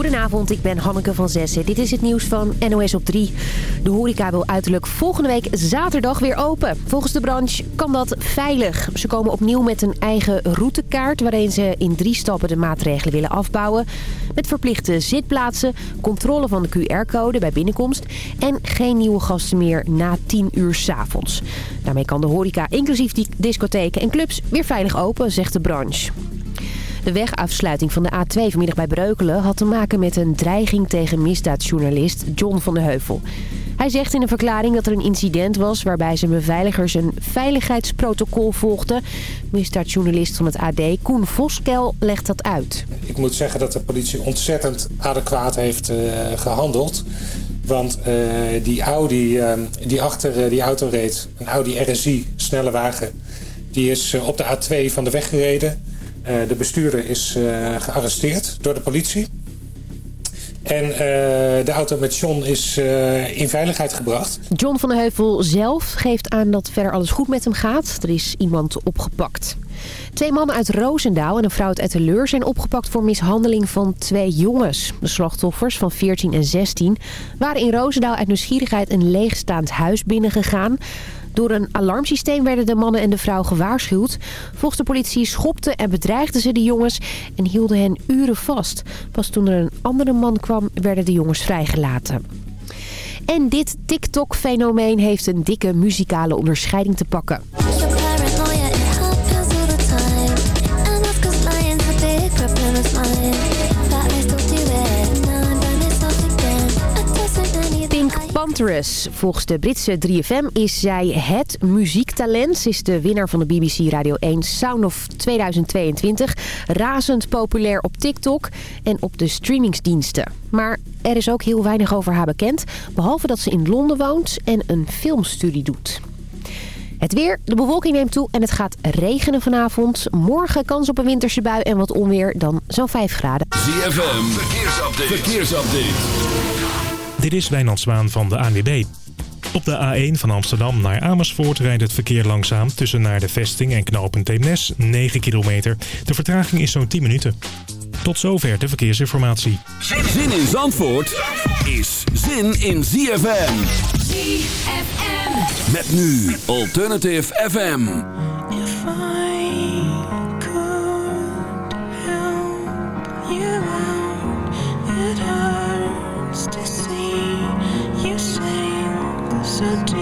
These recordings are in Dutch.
Goedenavond, ik ben Hanneke van Zessen. Dit is het nieuws van NOS op 3. De horeca wil uiterlijk volgende week zaterdag weer open. Volgens de branche kan dat veilig. Ze komen opnieuw met een eigen routekaart... waarin ze in drie stappen de maatregelen willen afbouwen. Met verplichte zitplaatsen, controle van de QR-code bij binnenkomst... en geen nieuwe gasten meer na 10 uur s'avonds. Daarmee kan de horeca, inclusief die discotheken en clubs... weer veilig open, zegt de branche. De wegafsluiting van de A2 vanmiddag bij Breukelen had te maken met een dreiging tegen misdaadjournalist John van de Heuvel. Hij zegt in een verklaring dat er een incident was waarbij zijn beveiligers een veiligheidsprotocol volgden. Misdaadjournalist van het AD Koen Voskel legt dat uit. Ik moet zeggen dat de politie ontzettend adequaat heeft uh, gehandeld. Want uh, die Audi uh, die achter die auto reed, een Audi RSI, snelle wagen, die is op de A2 van de weg gereden. Uh, de bestuurder is uh, gearresteerd door de politie. En uh, de auto met John is in veiligheid gebracht. John van de Heuvel zelf geeft aan dat verder alles goed met hem gaat. Er is iemand opgepakt. Twee mannen uit Roosendaal en een vrouw uit Etteleur zijn opgepakt voor mishandeling van twee jongens. De slachtoffers van 14 en 16 waren in Roosendaal uit nieuwsgierigheid een leegstaand huis binnengegaan. Door een alarmsysteem werden de mannen en de vrouw gewaarschuwd. Volgens de politie schopten en bedreigden ze de jongens en hielden hen uren vast. Pas toen er een andere man kwam werden de jongens vrijgelaten. En dit TikTok-fenomeen heeft een dikke muzikale onderscheiding te pakken. Volgens de Britse 3FM is zij het muziektalent. Ze is de winnaar van de BBC Radio 1 Sound of 2022. Razend populair op TikTok en op de streamingsdiensten. Maar er is ook heel weinig over haar bekend. Behalve dat ze in Londen woont en een filmstudie doet. Het weer, de bewolking neemt toe en het gaat regenen vanavond. Morgen kans op een winterse bui en wat onweer, dan zo'n 5 graden. ZFM, verkeersupdate. verkeersupdate. Dit is Wijnand Zwaan van de ANWB. Op de A1 van Amsterdam naar Amersfoort rijdt het verkeer langzaam... tussen naar de vesting en knooppunt Eemnes, 9 kilometer. De vertraging is zo'n 10 minuten. Tot zover de verkeersinformatie. Zin in Zandvoort is zin in ZFM. ZFM. Met nu Alternative FM. certainty.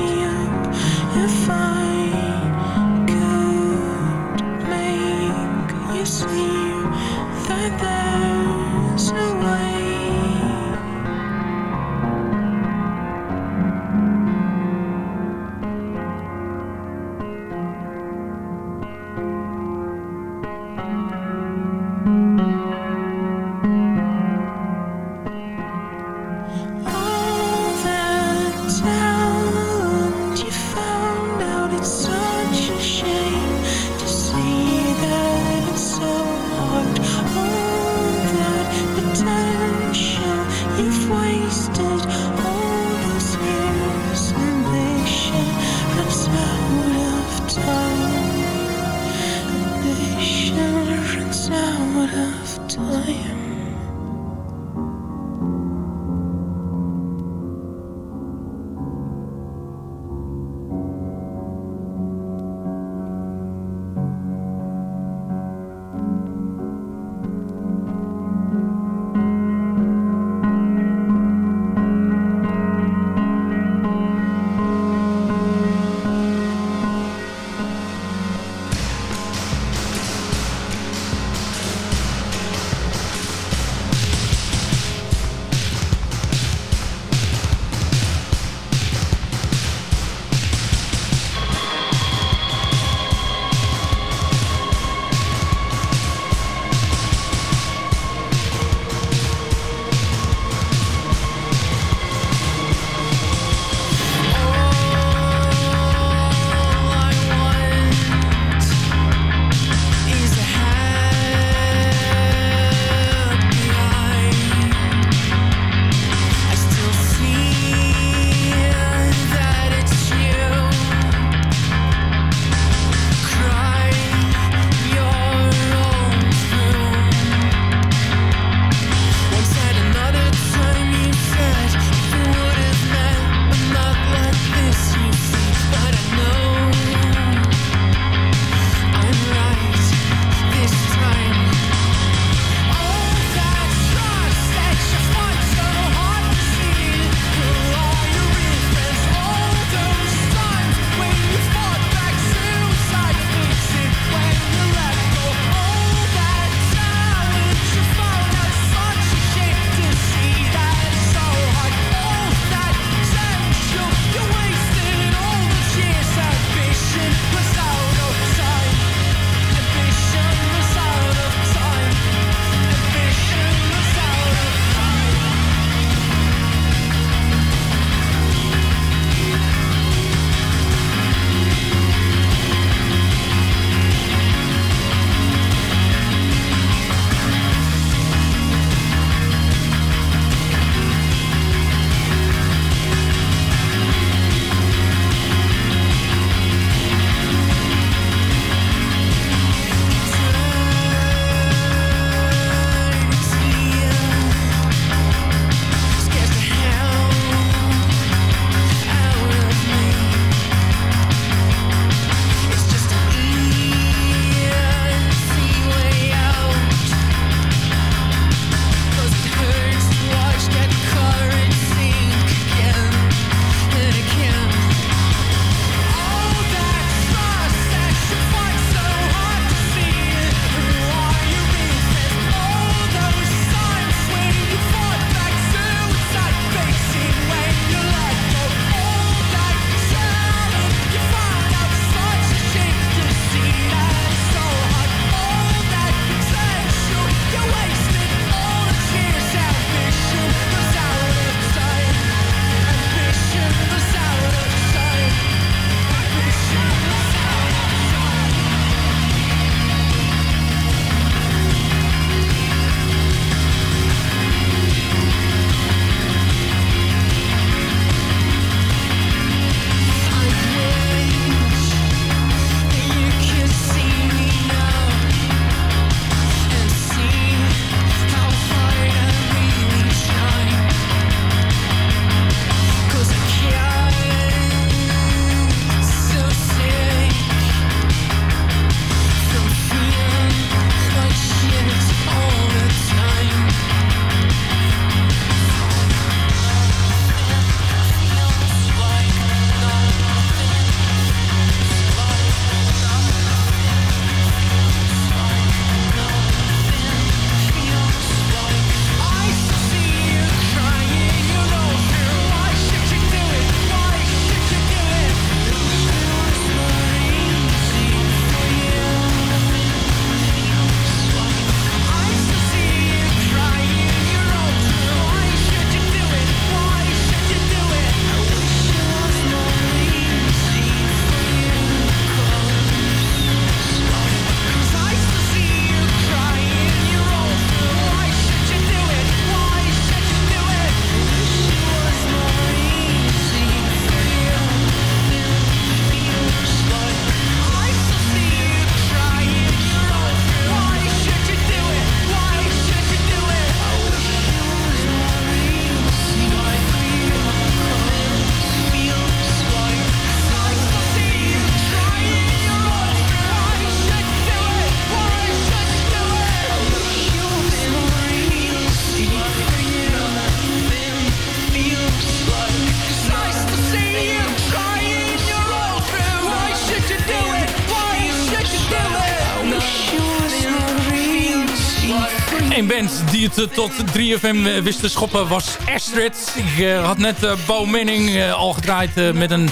Tot 3FM eh, wist schoppen was Astrid. Ik eh, had net uh, Bo Manning uh, al gedraaid met een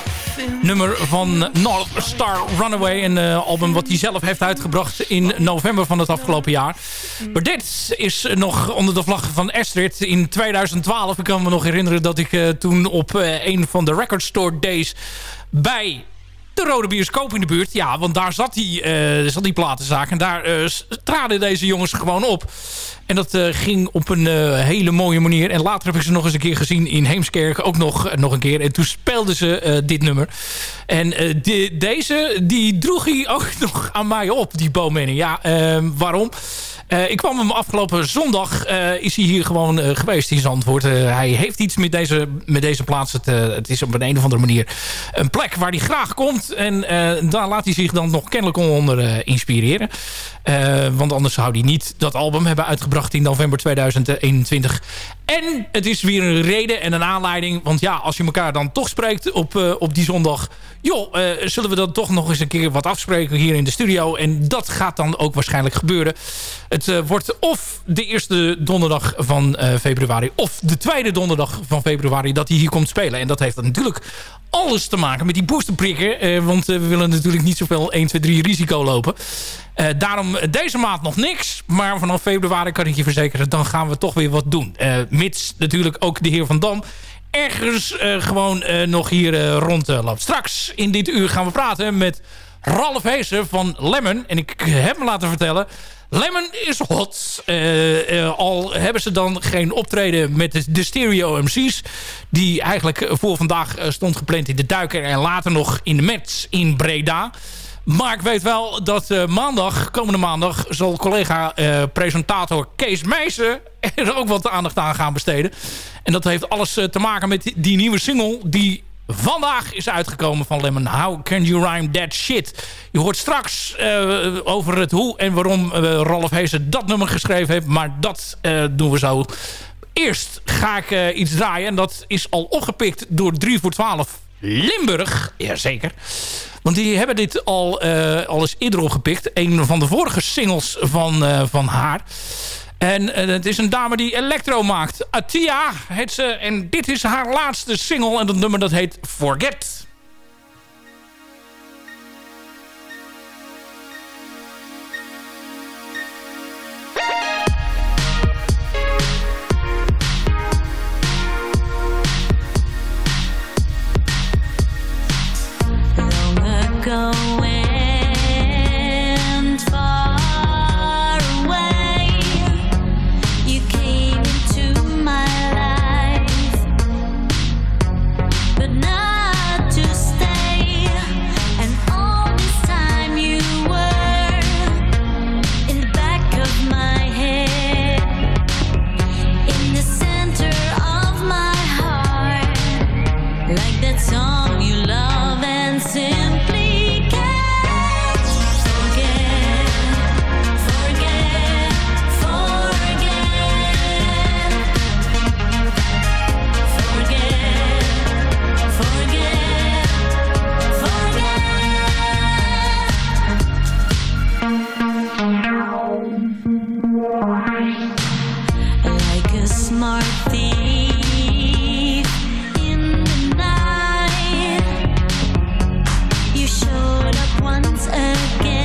nummer van North Star Runaway. Een album wat hij zelf heeft uitgebracht in november van het afgelopen jaar. Maar dit is nog onder de vlag van Astrid in 2012. Ik kan me nog herinneren dat ik toen op een van de Record Store Days bij de Rode Bioscoop in de buurt. Ja, want daar zat die, uh, zat die platenzaak. En daar uh, traden deze jongens gewoon op. En dat uh, ging op een hele mooie manier. En later heb ik ze nog eens een keer gezien in Heemskerk. Ook nog, nog een keer. En toen speelden ze dit nummer. En de, deze, die droeg hij ook nog aan mij op, die Bowmanning. Ja, waarom? Uh, ik kwam hem afgelopen zondag, uh, is hij hier gewoon uh, geweest in Zandvoort. hij heeft iets met deze, met deze plaats. Het, het, is op een, een of andere manier een plek waar hij graag komt. En daar laat hij zich dan nog kennelijk onder inspireren. want anders zou hij niet dat album hebben uitgebracht in november 2021. En het is weer een reden en een aanleiding. Want ja, als je elkaar dan toch spreekt op, op die zondag... joh, zullen we dan toch nog eens een keer wat afspreken hier in de studio. En dat gaat dan ook waarschijnlijk gebeuren. Het uh, wordt of de eerste donderdag van uh, februari... of de tweede donderdag van februari dat hij hier komt spelen. En dat heeft natuurlijk alles te maken met die boosterprikken. Uh, want we willen natuurlijk niet zoveel 1, 2, 3 risico lopen. daarom deze maand nog niks. Maar vanaf februari kan ik je verzekeren... dan gaan we toch weer wat doen. mits natuurlijk ook de heer Van Dam ergens gewoon nog hier rondloopt. Straks in dit uur gaan we praten met Ralf Heesen van Lemon. En ik heb me laten vertellen Lemon is hot. Uh, uh, al hebben ze dan geen optreden met de, Stereo MC's. Die eigenlijk voor vandaag uh, stond gepland in de Duiker. En later nog in de Mets in Breda. Maar ik weet wel dat maandag, komende maandag... zal collega-presentator Kees Meijsen er ook wat aandacht aan gaan besteden. En dat heeft alles te maken met die nieuwe single... die vandaag is uitgekomen van Lemon. How can you rhyme that shit? Je hoort straks uh, over het hoe en waarom uh, Rolf Heesen dat nummer geschreven heeft. Maar dat uh, doen we zo. Eerst ga ik iets draaien. En dat is al opgepikt door 3 voor 12 Limburg. Jazeker. Want die hebben dit al, al eens eerder opgepikt. Een van de vorige singles van, van haar. En eh, het is een dame die electro maakt. Atia heet ze. En dit is haar laatste single. En dat nummer dat heet Forget. go showed up once again.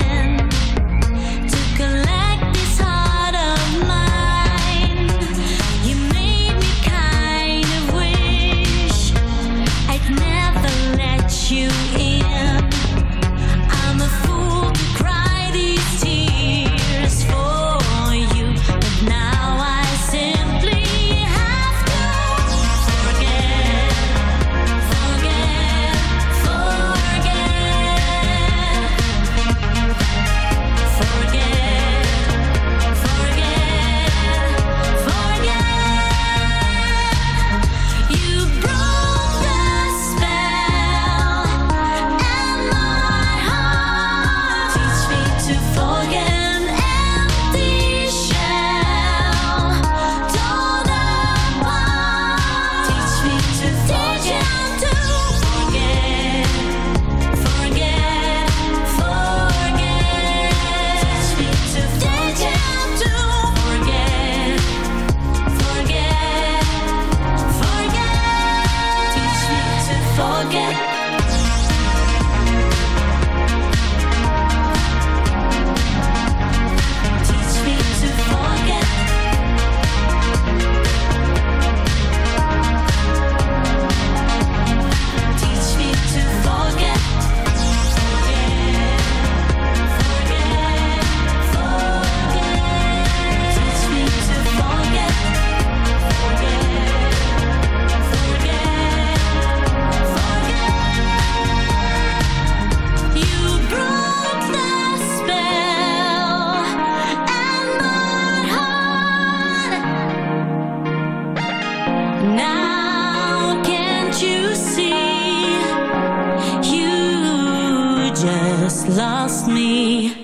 just lost me.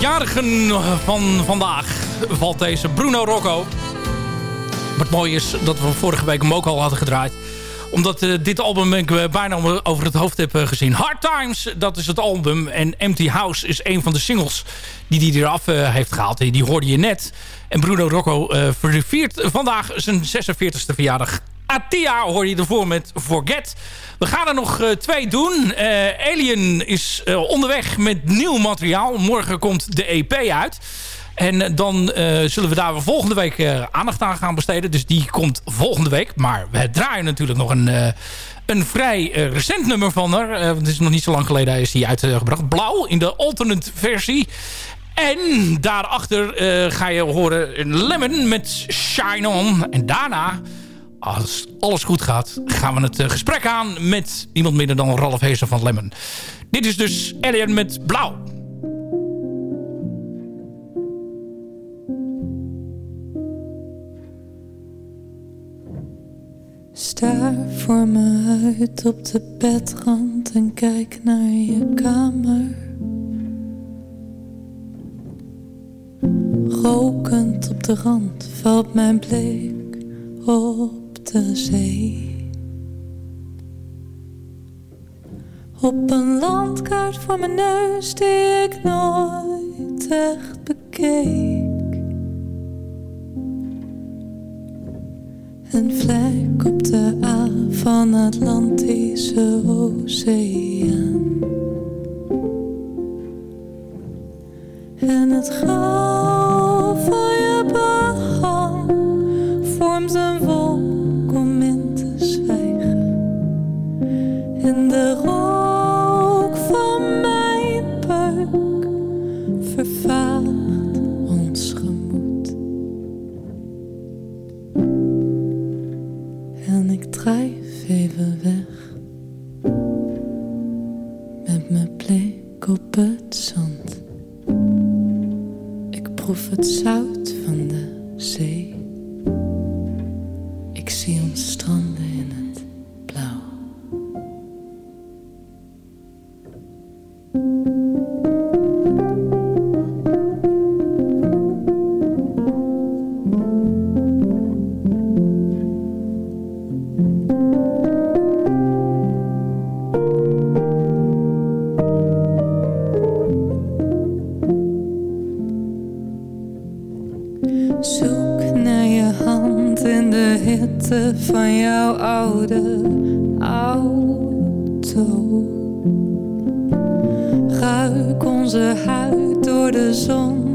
jarigen eh, van vandaag valt deze Bruno Rocco. Wat mooi is dat we vorige week hem ook al hadden gedraaid. Omdat eh, dit album ik eh, bijna over het hoofd heb gezien. Hard Times, dat is het album. En Empty House is een van de singles die hij eraf heeft gehaald. Die hoorde je net. En Bruno Rocco verviert vandaag zijn 46e verjaardag. Atia hoor je ervoor met Forget. We gaan er nog eh, twee doen. Eh, Alien is eh, onderweg met nieuw materiaal. Morgen komt de EP uit. En dan zullen we daar volgende week aandacht aan gaan besteden. Dus die komt volgende week. Maar we draaien natuurlijk nog een, een vrij recent nummer van haar. want het is nog niet zo lang geleden is die uitgebracht. Blauw in de alternate versie. En daarachter ga je horen Lemon met Shine On. En daarna als alles goed gaat, gaan we het eh, gesprek aan met niemand minder dan Ralf Heeser van Lemon. Dit is dus Alien met Blauw. Staar voor me uit op de bedrand en kijk naar je kamer. Rokend op de rand valt mijn blik op Op een landkaart voor mijn neus die ik nooit echt bekeek. Een vlek op de A van Atlantische Oceaan. Zon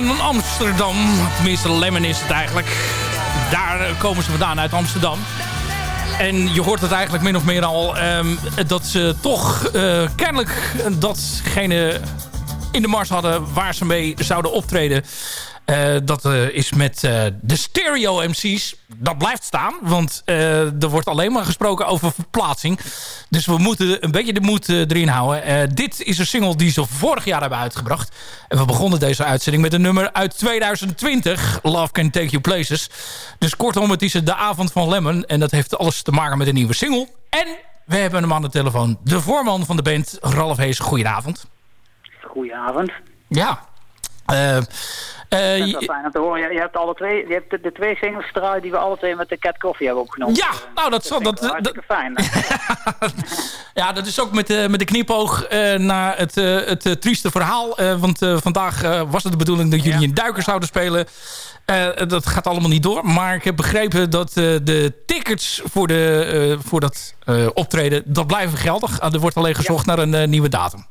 Lemon Amsterdam. Tenminste, Lemon is het eigenlijk. Daar komen ze vandaan, uit Amsterdam. En je hoort het eigenlijk min of meer al... ehm, dat ze toch eh, kennelijk datgene in de mars hadden... waar ze mee zouden optreden. Eh, dat eh, is met eh, de stereo MC's. Dat blijft staan, want er wordt alleen maar gesproken over verplaatsing. Dus we moeten een beetje de moed erin houden. Dit is een single die ze vorig jaar hebben uitgebracht. En we begonnen deze uitzending met een nummer uit 2020. Love Can Take You Places. Dus kortom, het is de avond van Lemon. En dat heeft alles te maken met een nieuwe single. En we hebben hem aan de telefoon. De voorman van de band, Ralf Hees. Goedenavond. Goedenavond. Ja. Eh, Dat is wel fijn om te horen. Je, je hebt alle twee, je hebt de, de twee singles gedraaid die we alle twee met de Cat Coffee hebben opgenomen. Ja, Eh, nou, dat ik dat- hartstikke fijn. Ja, dat is ook met, de met de knipoog eh, naar het, het trieste verhaal. Want vandaag was het de bedoeling dat jullie Ja. een duiker zouden spelen. Dat gaat allemaal niet door. Maar ik heb begrepen dat de tickets voor, de, voor dat optreden... dat blijven geldig. Ah, er wordt alleen gezocht naar een nieuwe datum.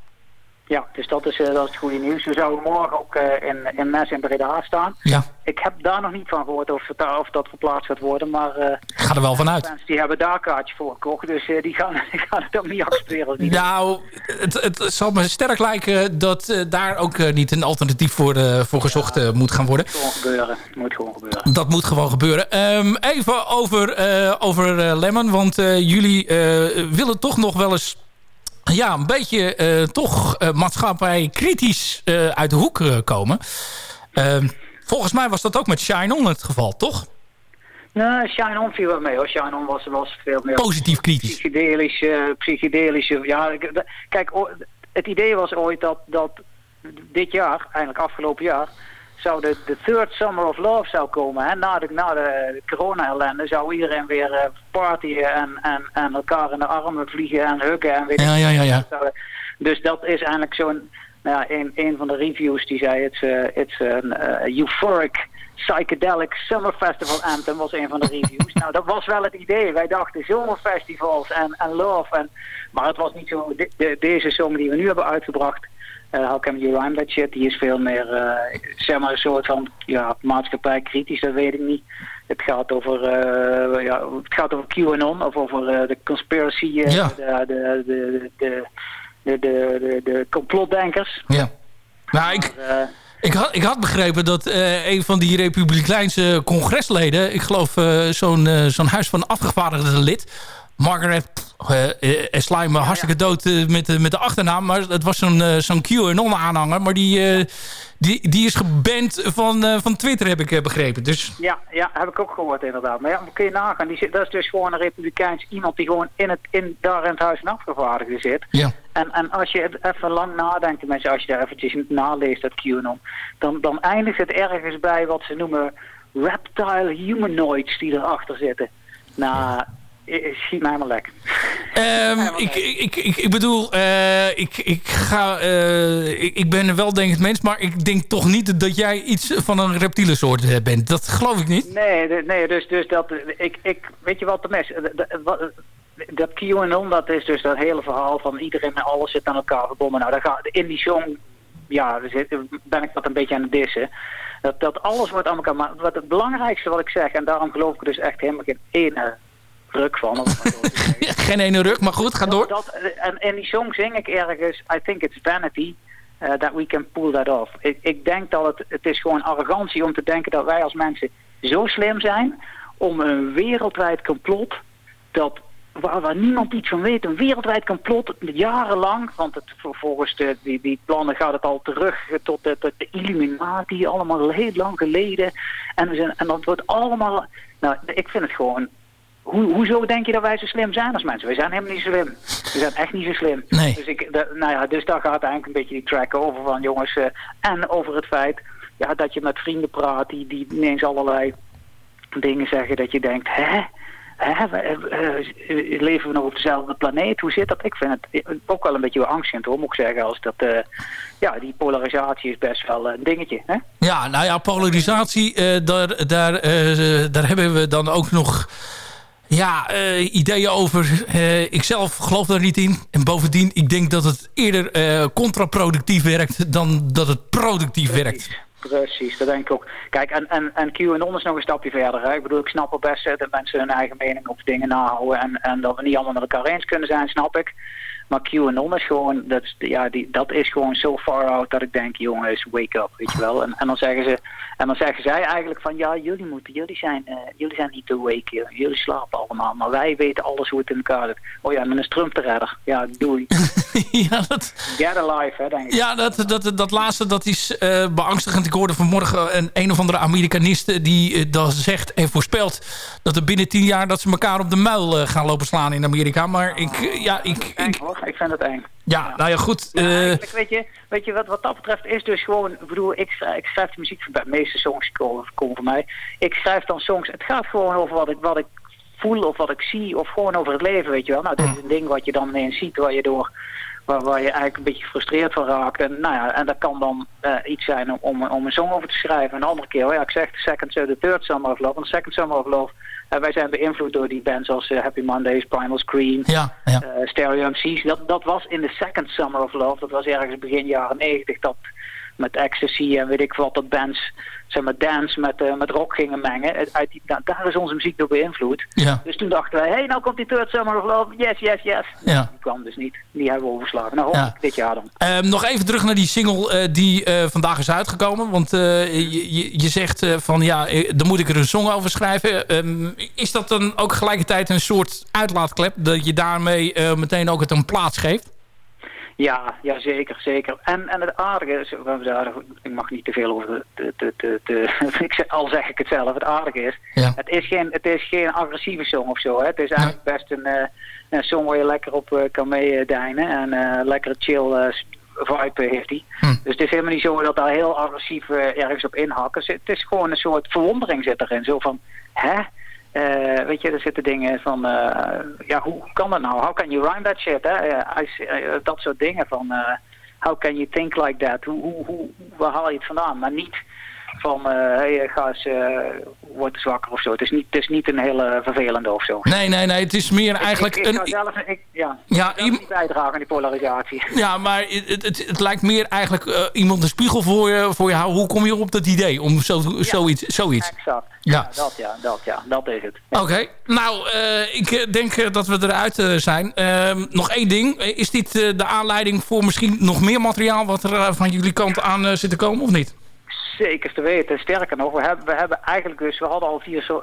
Ja, dus dat is, eh, dat is het goede nieuws. We zouden morgen ook eh, in, in Mes in Breda staan. Ja, Ik heb daar nog niet van gehoord of, het, of dat verplaatst gaat worden, maar eh ga er wel vanuit. mensen die hebben daar kaartjes voor gekocht, dus die, gaan, die gaan het ook niet accepteren. Nou, het, het zal me sterk lijken dat daar ook niet een alternatief voor, voor gezocht moet gaan worden. moet gewoon gebeuren. moet gewoon gebeuren. Dat moet gewoon gebeuren. Ehm, even over, eh, over Lemon. Want jullie willen toch nog wel eens... Ja, een beetje eh, toch eh, maatschappij kritisch eh, uit de hoek komen. Ehm, volgens mij was dat ook met Shine On het geval, toch? Nee, Shine On viel wel mee hoor. Shine On was, was veel meer... Positief kritisch. psychedelische, psychedelische, ja, kijk, het idee was ooit dat, dat dit jaar, eigenlijk afgelopen jaar, zou de, de third summer of love zou komen. Hè? Na de, na de corona-ellende zou iedereen weer eh, partyen en, en, en elkaar in de armen vliegen en huggen en weet Ja, ja, ja, ja. Dus dat is eigenlijk zo'n, nou ja, een, een van de reviews die zei, it's, uh, it's an uh, euphoric psychedelic summer festival anthem was een van de reviews. nou, dat was wel het idee. Wij dachten zomerfestivals en, en love. En, maar het was niet zo, de, de- deze song die we nu hebben uitgebracht, eh How Can You Rhyme That Shit, die is veel meer, eh, zeg maar, een soort van ja, maatschappij kritisch, dat weet ik niet. Het gaat over, eh, ja, het gaat over QAnon of over de conspiracy, Ja. de, de, de, de, de, de, de, de complotdenkers. ja. Nou, ik, ik, had, ik had begrepen dat een van die republikeinse congresleden... ik geloof zo'n zo'n huis van afgevaardigde lid... Margaret eh eh, er sla je me hartstikke dood eh, met, de- met de achternaam. Maar het was zo'n eh, zo'n QAnon-aanhanger. Maar die, eh, die, die is geband van, eh, van Twitter, heb ik eh, begrepen. Dus Ja, ja, heb ik ook gehoord inderdaad. Maar ja, kun je nagaan? Die dat is dus gewoon een republikeins iemand die gewoon in het, in, daar in het huis van afgevaardigden zit. ja. En, en als je het even lang nadenkt, mensen, als je daar eventjes naleest, dat QAnon, dan, dan eindigt het ergens bij wat ze noemen reptile humanoids die erachter zitten. Nou, eh, eh, schiet mij maar lek. Ehm, ik, ik, ik, ik bedoel, eh, ik, ik, ga, eh, ik, ik ben een weldenkend mens, maar ik denk toch niet dat jij iets van een reptiele soort eh, bent. Dat geloof ik niet. Nee, nee dus, dus dat, ik, ik, weet je wat de mes, wat- dat QAnon, dat is dus dat hele verhaal van iedereen en alles zit aan elkaar verbonden. Nou, daar gaat, in die song, ja, ben ik dat een beetje aan het dissen. Dat, dat alles wordt aan elkaar, maar wat het belangrijkste wat ik zeg, en daarom geloof ik dus echt helemaal geen ene ruk van. Geen ene ruk, maar goed, ga door. Dat, en in die song zing ik ergens, I think it's vanity, uh, that we can pull that off. Ik, ik denk dat het, het is gewoon arrogantie om te denken dat wij als mensen zo slim zijn om een wereldwijd complot, dat, waar, waar niemand iets van weet, een wereldwijd complot, jarenlang, want het, volgens de, die, die plannen gaat het al terug tot de, tot de Illuminati, allemaal heel lang geleden. En, we zijn, en dat wordt allemaal, nou, ik vind het gewoon hoe, hoezo denk je dat wij zo slim zijn als mensen? Wij zijn helemaal niet slim. We zijn echt niet zo slim. Nee. Dus, ik, nou ja, dus daar gaat eigenlijk een beetje die track over van jongens. eh, en over het feit ja, dat je met vrienden praat die, die ineens allerlei dingen zeggen dat je denkt, hè? Hè, leven we nog op dezelfde planeet? Hoe zit dat? Ik vind het ook wel een beetje angstend hoor, moet ik zeggen. Als dat, eh, ja, die polarisatie is best wel een dingetje. Hè? Ja, nou ja, polarisatie, eh, daar, daar, daar hebben we dan ook nog ja, eh, ideeën over. Eh, ik zelf geloof daar niet in. En bovendien, ik denk dat het eerder eh, contraproductief werkt dan dat het productief werkt. Precies, dat denk ik ook. Kijk, en, en, en QAnon is nog een stapje verder. Hè? Ik bedoel, ik snap wel best dat mensen hun eigen mening op dingen nahouden en, en dat we niet allemaal met elkaar eens kunnen zijn, snap ik. Maar QAnon is gewoon, dat is, ja, die, dat is gewoon zo far out dat ik denk, jongens, wake up, weet je wel. En, en, dan, zeggen ze, en dan zeggen zij eigenlijk van, ja, jullie moeten, jullie zijn, eh, jullie zijn niet awake, jullie slapen allemaal. Maar wij weten alles hoe het in elkaar zit. Oh ja, dan is Trump de redder. Ja, doei. ja, dat, Get alive, hè, denk ik. ja dat, dat, dat laatste dat is eh, beangstigend. Ik hoorde vanmorgen een, een of andere Amerikanist die eh, dat zegt en voorspelt dat er binnen tien jaar dat ze elkaar op de muil gaan lopen slaan in Amerika. Maar ik, ja, ik, Ik vind het eng. ja, nou ja, goed. Eh, weet je, weet je wat, wat dat betreft is dus gewoon, ik bedoel, ik schrijf, ik schrijf de muziek, voor- de meeste songs komen, komen van mij. Ik schrijf dan songs, het gaat gewoon over wat ik, wat ik voel of wat ik zie of gewoon over het leven, weet je wel. Nou, dit is een ding wat je dan ineens ziet waar je door, waar, waar je eigenlijk een beetje gefrustreerd van raakt. En, nou ja, en dat kan dan eh, iets zijn om, om, om een song over te schrijven. Een andere keer, oh ja, ik zeg de second, so the third Summer of Love. Want Second Summer of Love, eh, wij zijn beïnvloed door die bands als eh, Happy Mondays, Primal Scream, ja, ja. eh, Stereo MC's. Dat, dat was in de second Summer of Love. Dat was ergens begin jaren 90. Dat met ecstasy en weet ik wat, dat bands zeg maar, dance met, eh, met rock gingen mengen. Uit die, da- daar is onze muziek door beïnvloed. Ja. Dus toen dachten wij, hé, hey, nou komt die third Summer of Love. Yes, yes, yes. Ja. Die kwam dus niet. Die hebben we overslagen. Nou, hopelijk dit jaar dan. Ehm, nog even terug naar die single eh, die eh, vandaag is uitgekomen. Want je, je, je zegt van ja, dan moet ik er een song over schrijven. Ehm, is dat dan ook gelijkertijd een soort uitlaatklep? Dat je daarmee meteen ook het een plaats geeft? Ja, ja zeker, zeker. En, en het aardige is, ik mag niet te veel over de, de, de, de, al zeg ik het zelf, het aardige is, Ja. het is geen, het is geen agressieve song of zo. Hè. Het is eigenlijk best een, eh, een song waar je lekker op eh, kan meedijnen en eh lekkere chill eh, vibe heeft hij. Hm. Dus het is helemaal niet zo dat daar heel agressief ergens op inhakken. Het is gewoon een soort verwondering zit erin. Zo van, hè? Eh, weet je, er zitten dingen van, eh, ja, hoe kan dat nou? How can you rhyme that shit? Hè? Eh, dat soort dingen van, how can you think like that? Hoe, hoe, hoe, waar haal je het vandaan? Maar niet van, eh hey, ga eens, eh word zwakker of zo. Het is niet, het is niet een hele vervelende of zo. Nee, nee, nee. Het is meer eigenlijk ik, ik, een... zelf, ik, ja, Ja, niet bijdragen aan die polarisatie. Ja, maar het, het, het lijkt meer eigenlijk eh, iemand een spiegel voor je, voor je houden. Hoe kom je op dat idee om zo, zoiets, zoiets? Exact. Ja. dat ja, dat ja, dat is het. Oké, nou, eh, ik eh, denk eh, dat we eruit eh, zijn. Ehm, nog één ding. Eh, Is dit eh, de aanleiding voor misschien nog meer materiaal... wat er eh, van jullie kant aan eh, zit te komen, of niet? Zeker te weten. Sterker nog, we hebben, we hebben eigenlijk dus, we hadden al vier, eh,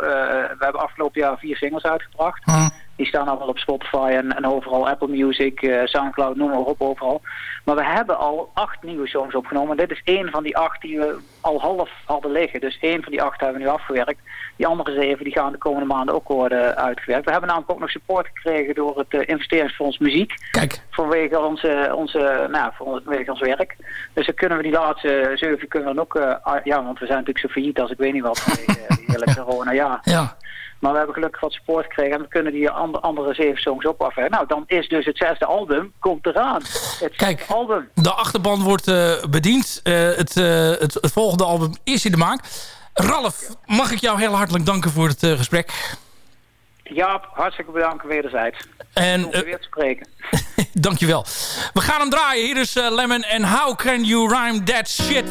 we hebben afgelopen jaar vier singles uitgebracht. Hm. Die staan allemaal op Spotify en, en overal, Apple Music, eh, Soundcloud, noem maar op, overal. Maar we hebben al acht nieuwe songs opgenomen. Dit is één van die acht die we al half hadden liggen. Dus één van die acht hebben we nu afgewerkt. Die andere zeven die gaan de komende maanden ook worden uitgewerkt. We hebben namelijk ook nog support gekregen door het eh, investeringsfonds muziek Kijk, vanwege onze, onze, nou, vanwege ons werk. Dus dan kunnen we die laatste zeven kunnen we dan ook, eh, ja, want we zijn natuurlijk zo failliet als ik weet niet wat vanwege eh, die hele corona, ja. ja. Maar we hebben gelukkig wat support gekregen en we kunnen die andere, andere zeven songs ook afwerken. Nou, dan is dus het zesde album, komt eraan. Het Kijk. album. De achterban wordt eh, bediend. Eh, het, eh, het, het volgende album is in de maak. Ralf, mag ik jou heel hartelijk danken voor het gesprek. Jaap, hartstikke bedankt wederzijds. En Om weer te spreken. dankjewel. We gaan hem draaien. Hier is Lemon en How Can You Rhyme That Shit.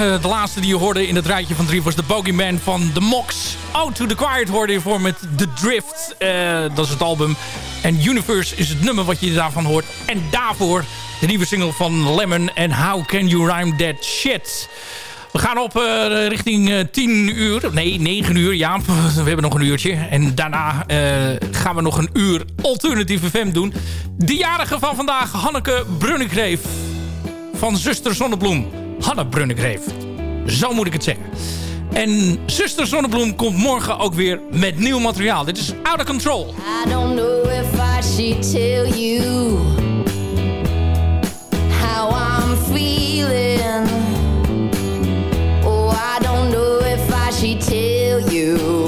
De laatste die je hoorde in het rijtje van drie was de Bogeyman van The Mox. Out to the Quiet hoorde je voor met The Drift. Eh, dat is het album. En Universe is het nummer wat je daarvan hoort. En daarvoor de nieuwe single van Lemon en How Can You Rhyme That Shit. We gaan op eh, richting eh, 10 uur. Nee, 9 uur. Ja, we hebben nog een uurtje. En daarna eh, gaan we nog een uur alternatieve FM doen. De jarige van vandaag, Hanneke Brunnekreef van Zuster Zonnebloem. Hanne Brunnekreef. Zo moet ik het zeggen. En Zuster Zonnebloem komt morgen ook weer met nieuw materiaal. Dit is Out of Control. I don't know if I should tell you how I'm feeling. Oh, I don't know if I should tell you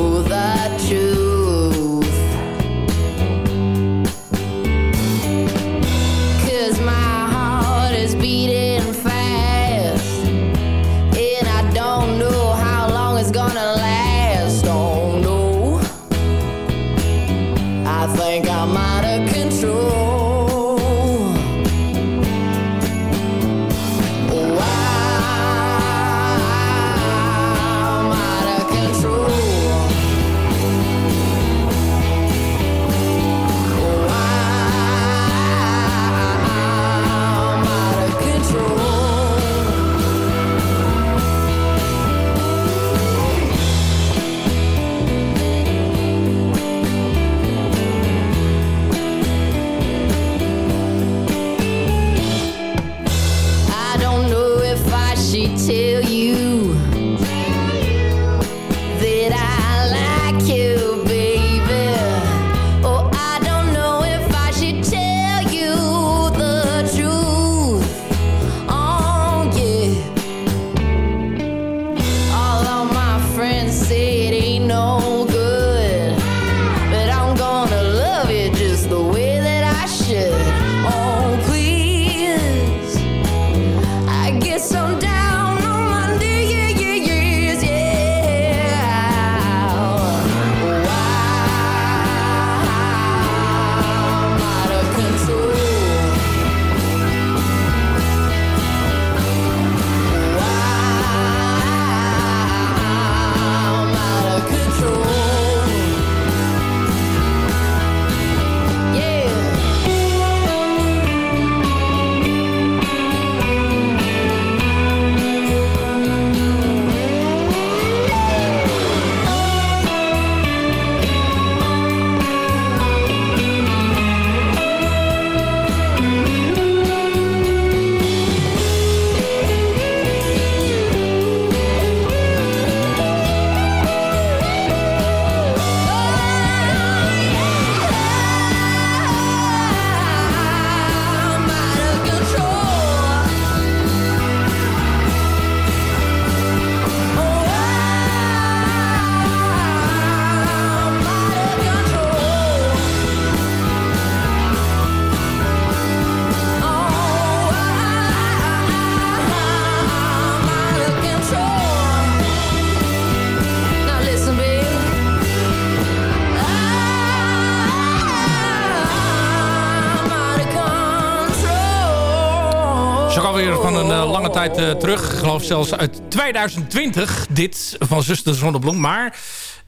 eh, terug. Ik geloof zelfs uit 2020. Dit van Zuster Zonnebloem. Maar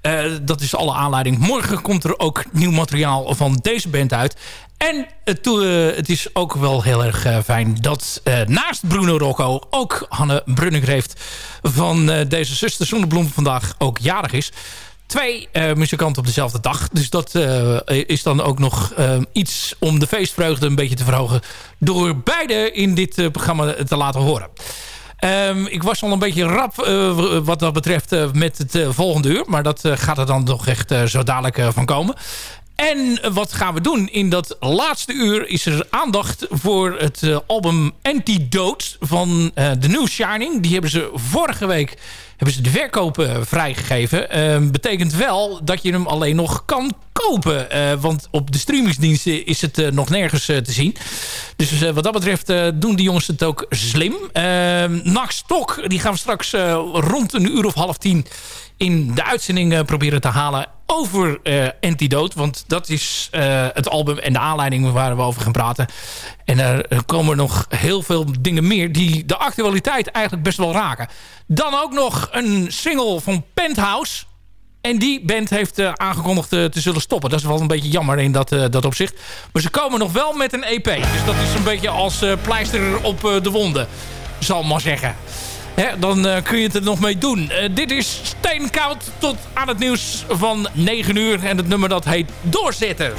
eh, dat is alle aanleiding. Morgen komt er ook nieuw materiaal van deze band uit. En het, eh, het is ook wel heel erg fijn dat naast Bruno Rocco... ook Hanne Brunningreeft van eh, deze Zuster Zonnebloem vandaag ook jarig is twee eh, muzikanten op dezelfde dag. Dus dat eh, is dan ook nog eh, iets om de feestvreugde een beetje te verhogen... door beide in dit programma te laten horen. Ehm, ik was al een beetje rap wat dat betreft met het volgende uur. Maar dat gaat er dan nog echt zo dadelijk van komen. En wat gaan we doen? In dat laatste uur is er aandacht voor het eh, album Antidote van eh The New Shining. Die hebben ze vorige week hebben ze de verkoop eh, vrijgegeven. Eh, betekent wel dat je hem alleen nog kan kopen. Want op de streamingsdiensten is het nog nergens te zien. Dus wat dat betreft doen die jongens het ook slim. Uh, Nax die gaan we straks rond een uur of half tien de uitzending eh, proberen te halen over eh Antidote. Want dat is eh, het album en de aanleiding waar we over gaan praten. En er komen nog heel veel dingen meer die de actualiteit eigenlijk best wel raken. Dan ook nog een single van Penthouse. En die band heeft aangekondigd te zullen stoppen. Dat is wel een beetje jammer in dat, dat opzicht. Maar ze komen nog wel met een EP. Dus dat is een beetje als pleister op de wonden. Zal maar zeggen. Dan eh, kun je het er nog mee doen. Eh, dit is Steenkoud tot aan het nieuws van 9 uur. En het nummer dat heet Doorzetten.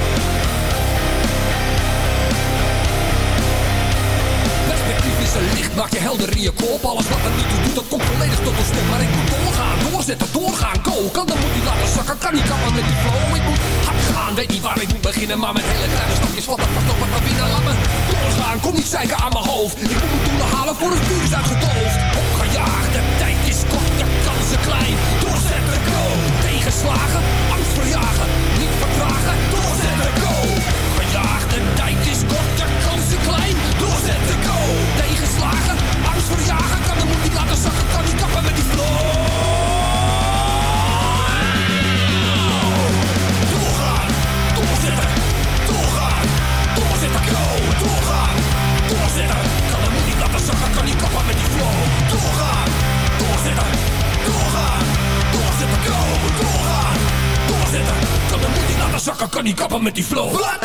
Perspectief is een licht, maak je helder in je kop. Alles wat er niet toe doet, dat komt volledig tot een stop Maar ik moet doorgaan, doorzetten, doorgaan, go Kan dan moet niet laten zakken, kan niet kappen met die flow. Ik moet hard gaan, weet niet waar ik moet beginnen. Maar met hele kleine stapjes, wat er vast op naar binnen Laat me doorgaan, kom niet zeiken aan mijn hoofd. Ik moet mijn doelen halen voor het vuur is klein Doorzetten, go. Tegenslagen, met die flow